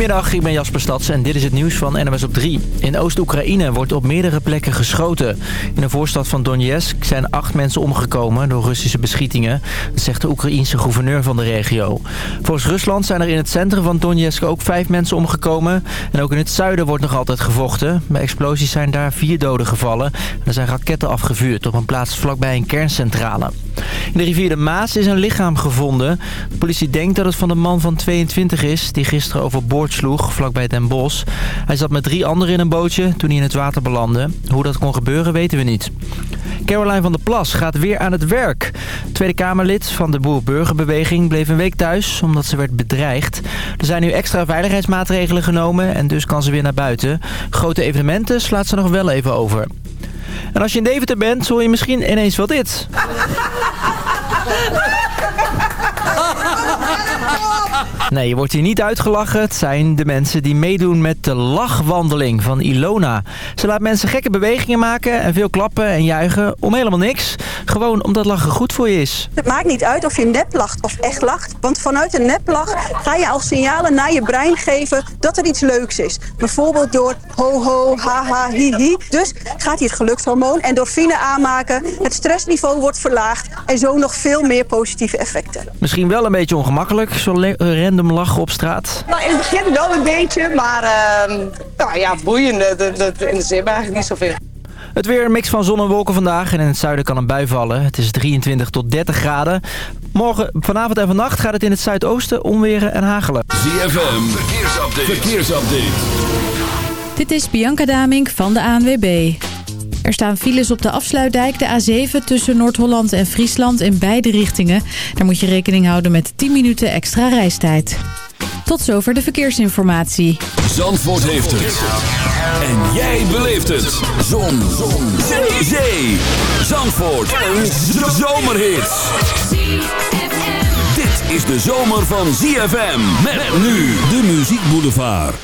Goedemiddag, ik ben Jasper Stads en dit is het nieuws van NMS op 3. In Oost-Oekraïne wordt op meerdere plekken geschoten. In de voorstad van Donetsk zijn acht mensen omgekomen door Russische beschietingen. Zegt de Oekraïense gouverneur van de regio. Volgens Rusland zijn er in het centrum van Donetsk ook vijf mensen omgekomen. En ook in het zuiden wordt nog altijd gevochten. Bij explosies zijn daar vier doden gevallen. Er zijn raketten afgevuurd op een plaats vlakbij een kerncentrale. In de rivier de Maas is een lichaam gevonden. De politie denkt dat het van de man van 22 is... die gisteren overboord sloeg, vlakbij Den Bosch. Hij zat met drie anderen in een bootje toen hij in het water belandde. Hoe dat kon gebeuren weten we niet. Caroline van der Plas gaat weer aan het werk. Tweede Kamerlid van de Boer-Burgerbeweging bleef een week thuis... omdat ze werd bedreigd. Er zijn nu extra veiligheidsmaatregelen genomen... en dus kan ze weer naar buiten. Grote evenementen slaat ze nog wel even over. En als je in Deventer bent, hoor je misschien ineens wel dit. Nee, je wordt hier niet uitgelachen. Het zijn de mensen die meedoen met de lachwandeling van Ilona. Ze laat mensen gekke bewegingen maken en veel klappen en juichen om helemaal niks. Gewoon omdat lachen goed voor je is. Het maakt niet uit of je nep lacht of echt lacht. Want vanuit een neplach ga je al signalen naar je brein geven dat er iets leuks is. Bijvoorbeeld door ho ho, ha ha, hi hi. Dus gaat hij het gelukshormoon endorfine aanmaken. Het stressniveau wordt verlaagd en zo nog veel meer positieve effecten. Misschien wel een beetje ongemakkelijk, zo random lachen op straat. Nou, in het begin wel een beetje, maar uh, nou ja, boeiend. Dat, dat interesseert me eigenlijk niet zoveel. Het weer een mix van zon en wolken vandaag. En in het zuiden kan een bui vallen. Het is 23 tot 30 graden. Morgen, vanavond en vannacht gaat het in het zuidoosten onweren en hagelen. ZFM, verkeersupdate. verkeersupdate. Dit is Bianca Damink van de ANWB. Er staan files op de afsluitdijk, de A7 tussen Noord-Holland en Friesland in beide richtingen. Daar moet je rekening houden met 10 minuten extra reistijd. Tot zover de verkeersinformatie. Zandvoort heeft het. En jij beleeft het. Zon. Zon. Zee. Zee. Zandvoort. Een zomerhit. Dit is de zomer van ZFM. Met nu de Muziek Boulevard.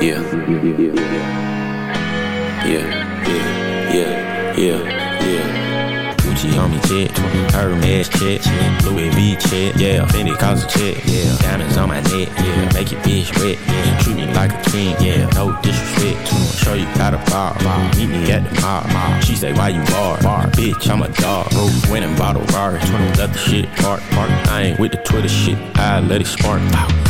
Yeah. Yeah, yeah, yeah, yeah, yeah. Gucci on me check, Hermes check, Louis V check, yeah, Fendi cause yeah, diamonds on my neck, yeah, make your bitch wet, yeah, treat me like a king, yeah, no disrespect, show you how to bar, bar, meet me at the bar, bar. she say why you bar, bar, bitch, I'm a dog, went and bought let the shit park, I ain't with the Twitter shit, I let it spark, wow.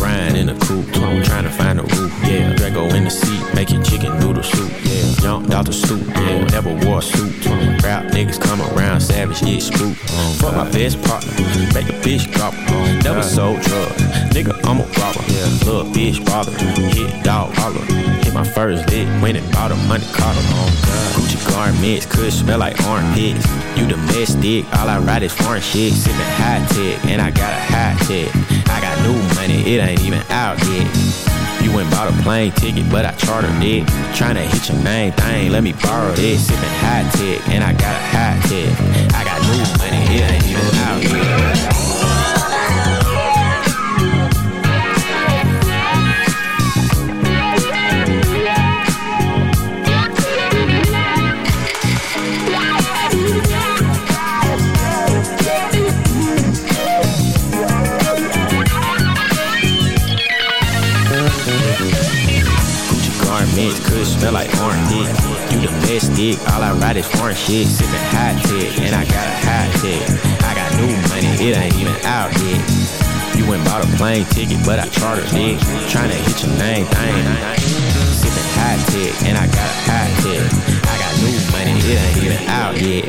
Ryan in the coupe, trying to find a roof, yeah. Drago in the seat, making chicken noodle soup, yeah. Jumped out the stoop, yeah. Never wore a suit. Rap niggas come around, savage, get spooked. Fuck my best partner, make a bitch drop. Never sold drugs, nigga, I'm a robber. Yeah. Little bitch bother, hit dog holler. Hit my first lick, went and bought a money collar. Gucci garments could smell like armpits. You domestic, all I ride is foreign shit. Sippin' high tech, and I got a high tech. New money, it ain't even out yet. You went bought a plane ticket, but I chartered it. Tryna hit your main thing, let me borrow this. Sippin' high tech, and I got a high tech. I got new money, it ain't even out yet. Garments could smell like orange dick. You domestic, all I ride is foreign shit. Sippin' hot tech, and I got a hot tech. I got new money, it ain't even out yet. You went bought a plane ticket, but I chartered it. Tryna hit your name, thing. Ain't sippin' hot tech, and I got a hot tech. I got new money, it ain't even out yet.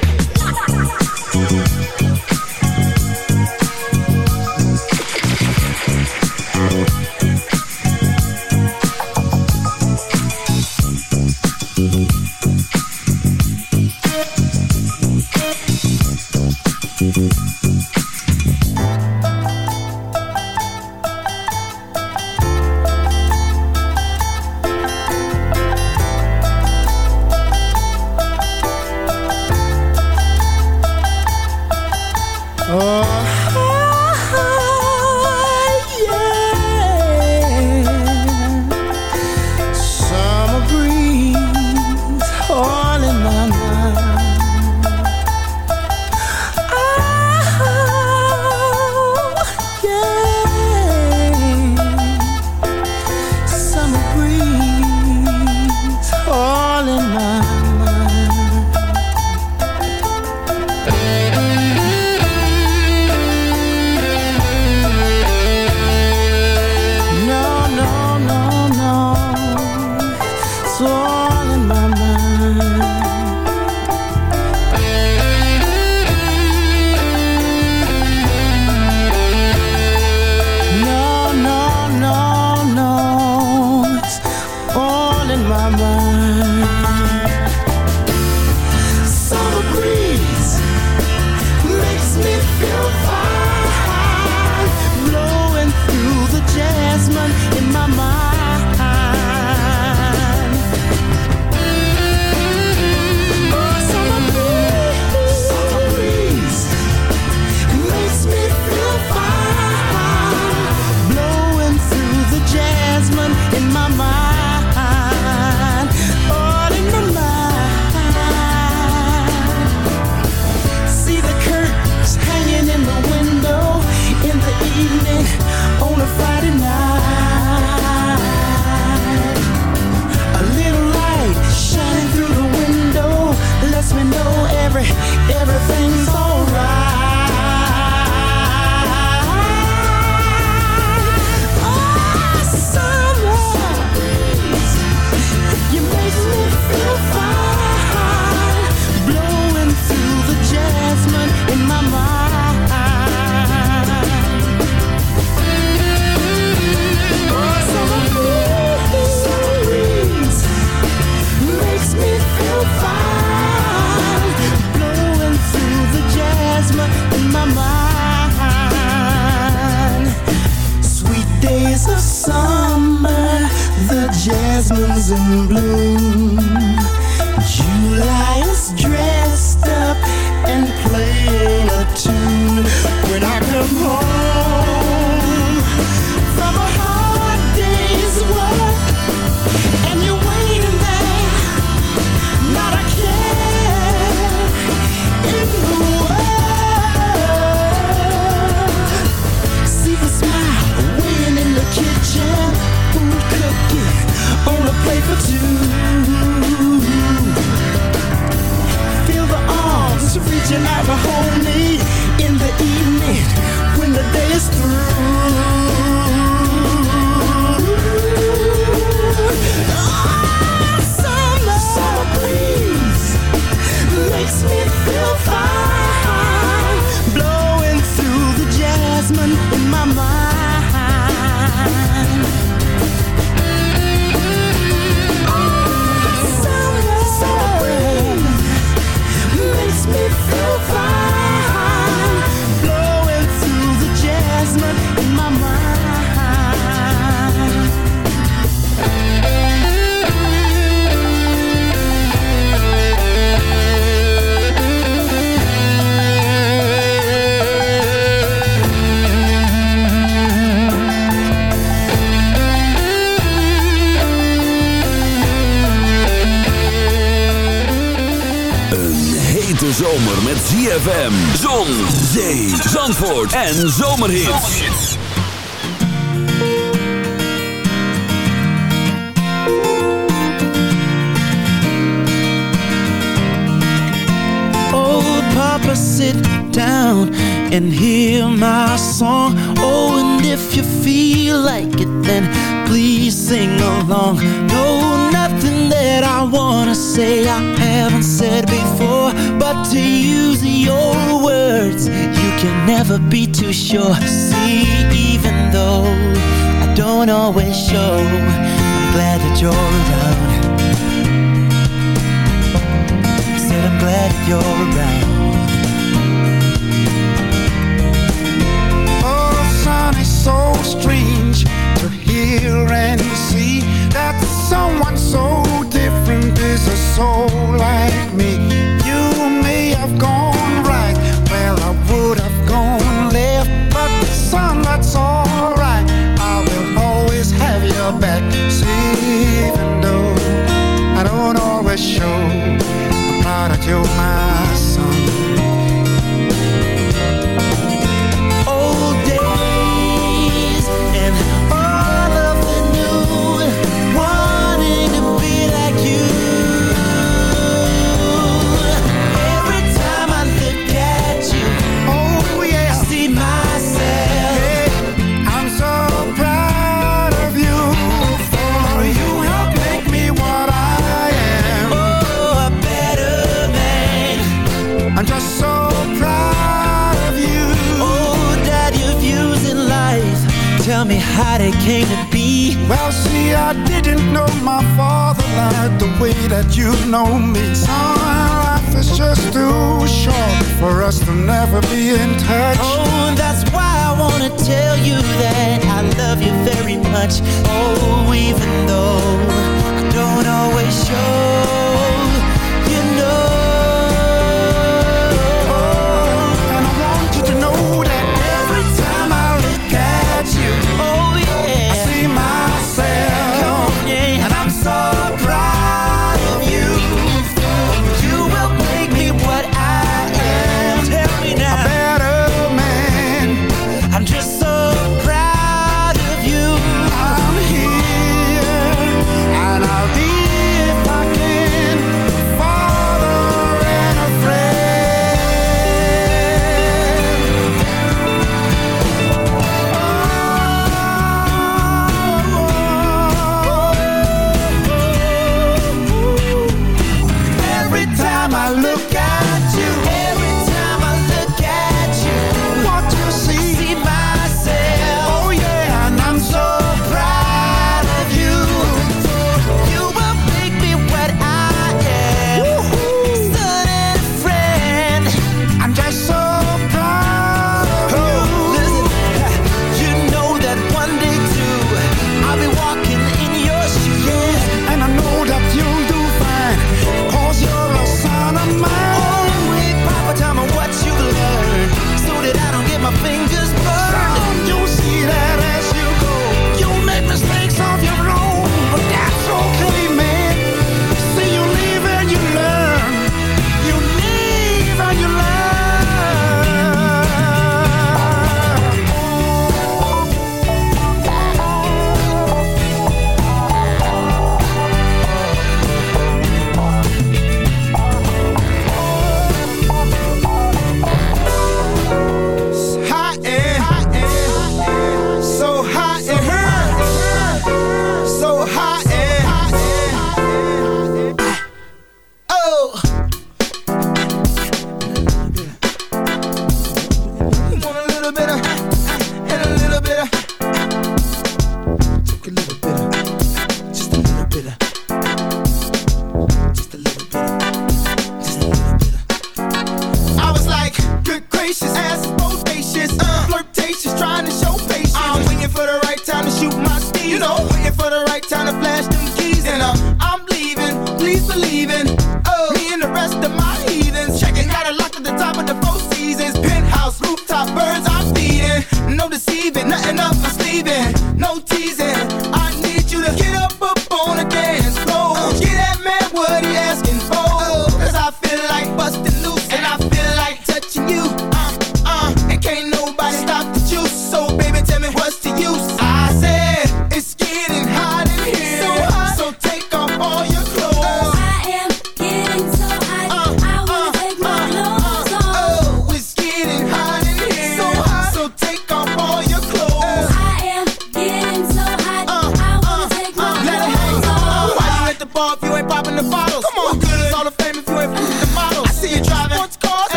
En zomerhits.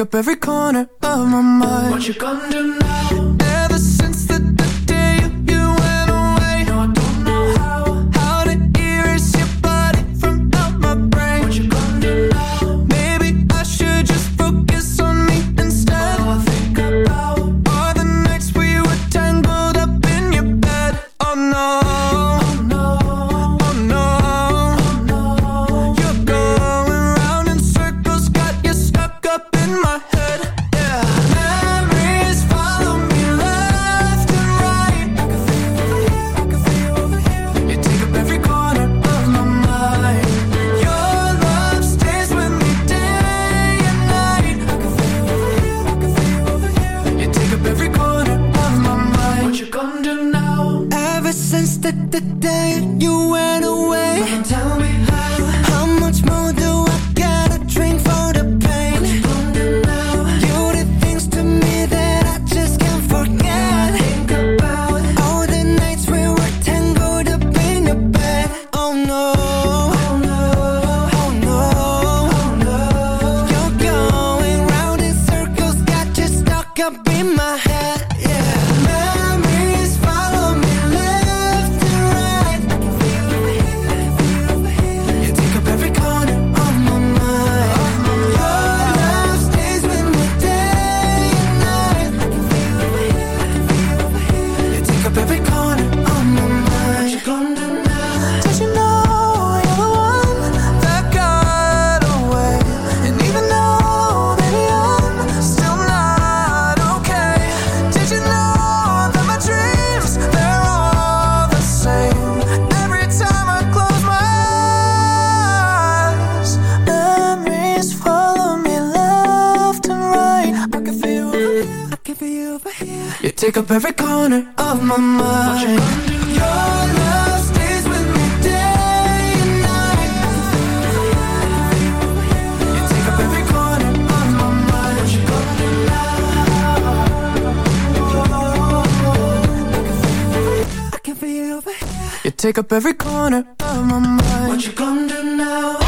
up every You take up every corner of my mind. You Your love stays with me day and night. You take up every corner of my mind. What you gonna do now? I can feel you over here. You take up every corner of my mind. What you gonna do now?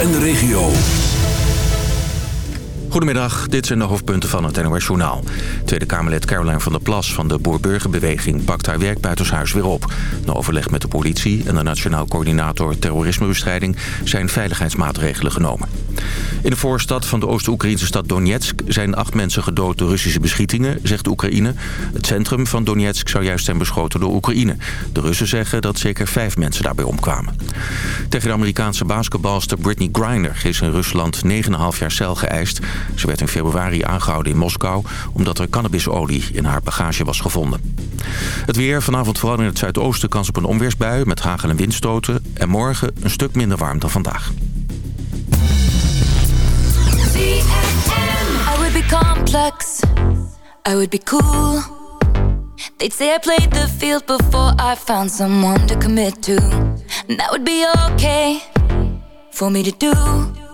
En de regio. Goedemiddag, dit zijn de hoofdpunten van het NOS Journaal. Tweede Kamerlid Caroline van der Plas van de Boer-Burgerbeweging... pakt haar werk buitenshuis weer op. Na overleg met de politie en de Nationaal Coördinator Terrorismebestrijding... zijn veiligheidsmaatregelen genomen. In de voorstad van de Oost-Oekraïnse stad Donetsk... zijn acht mensen gedood door Russische beschietingen, zegt Oekraïne. Het centrum van Donetsk zou juist zijn beschoten door Oekraïne. De Russen zeggen dat zeker vijf mensen daarbij omkwamen. Tegen de Amerikaanse basketbalster Britney Griner... is in Rusland 9,5 jaar cel geëist... Ze werd in februari aangehouden in Moskou... omdat er cannabisolie in haar bagage was gevonden. Het weer, vanavond vooral in het zuidoosten kans op een onweersbui... met hagel- en windstoten. En morgen een stuk minder warm dan vandaag. They'd say I played the field before I found someone to commit to. That would be okay me.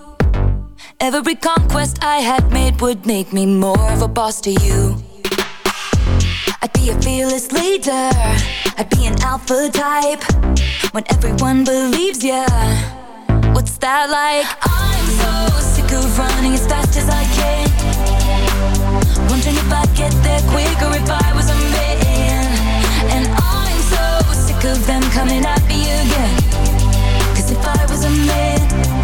Every conquest I had made would make me more of a boss to you. I'd be a fearless leader. I'd be an alpha type. When everyone believes ya. What's that like? I'm so sick of running as fast as I can. Wondering if I'd get there quicker if I was a man. And I'm so sick of them coming at me again. Cause if I was a man,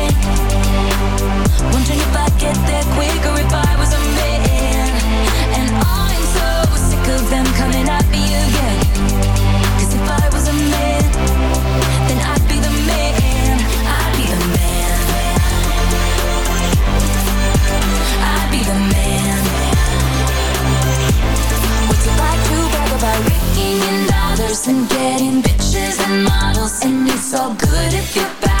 And getting bitches and models? And it's all good if you're bad,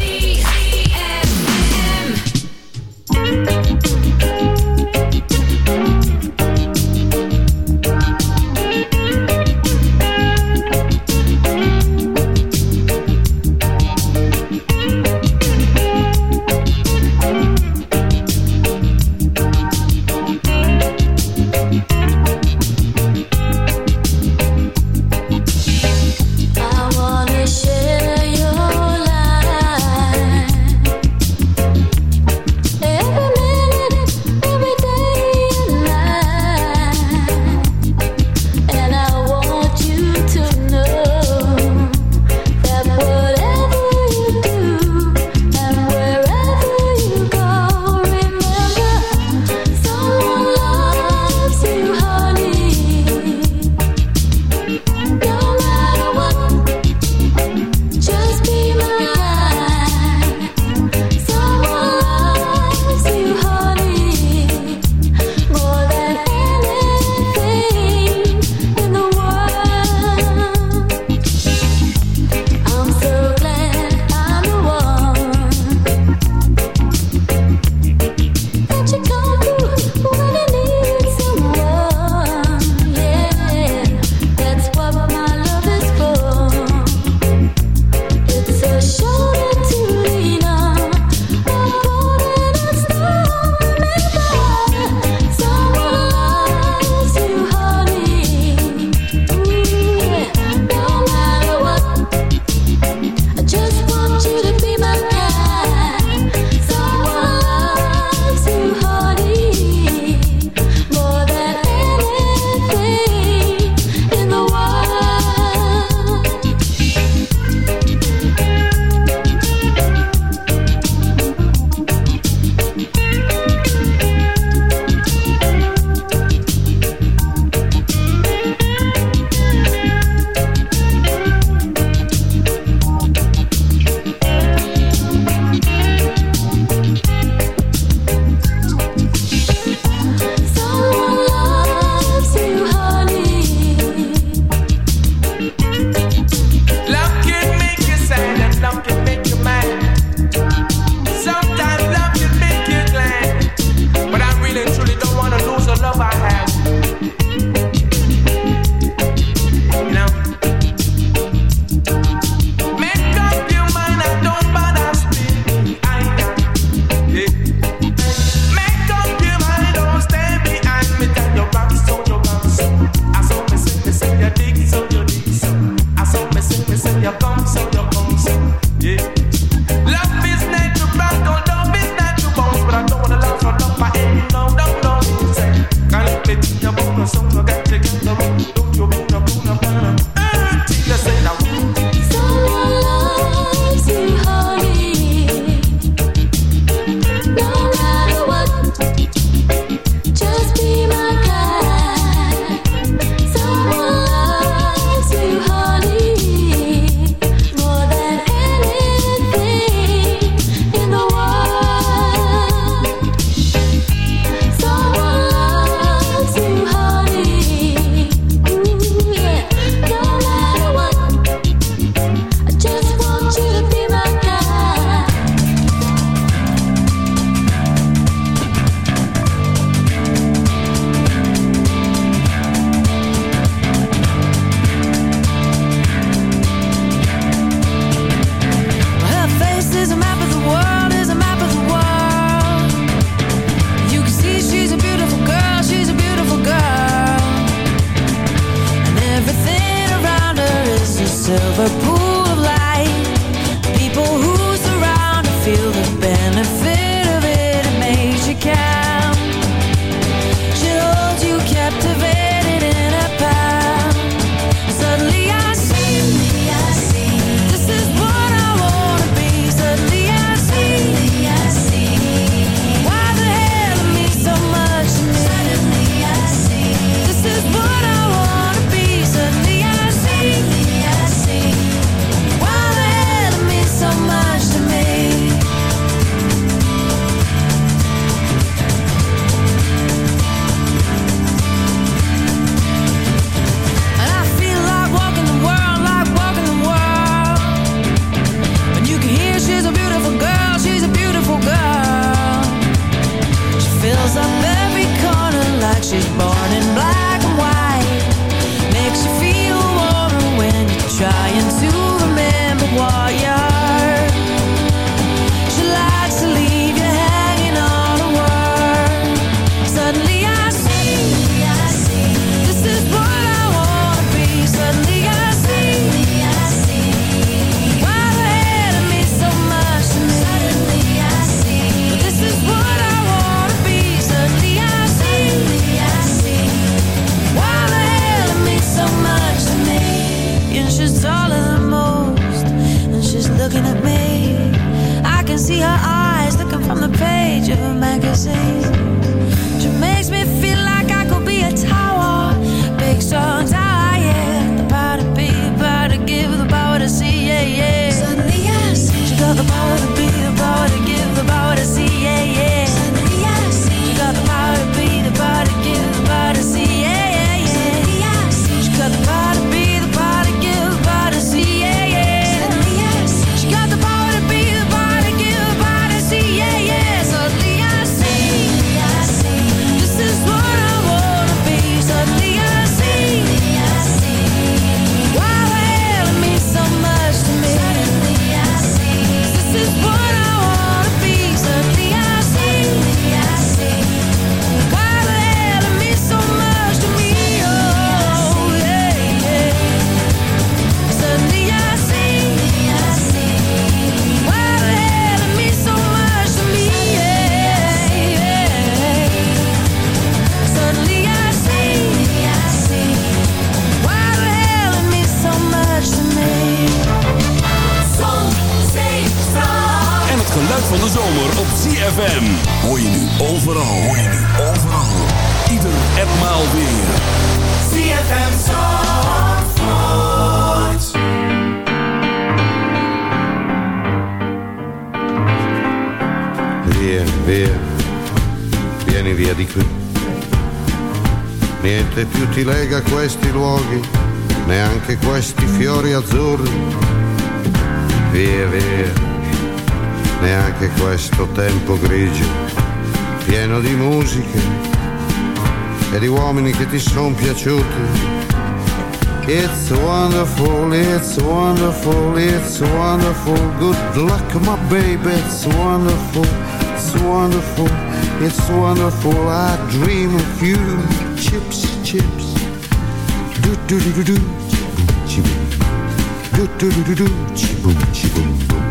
trying to remember why I page of zomer op ZFM. Hoor je nu overal, hoor je nu overal. Ieder en maal weer. ZFM Zandvoort. Via, via. Vieni via di qui. Niente più ti lega questi luoghi, neanche questi fiori azzurri. Via, via neanche questo tempo grigio, pieno di musiche e di uomini che ti sono piaciuti. It's wonderful, it's wonderful, it's wonderful. Good luck, my baby, it's wonderful, it's wonderful, it's wonderful. I dream of you, chips, chips. Do do do do do, chip, do do do do do, chip, chip, boom.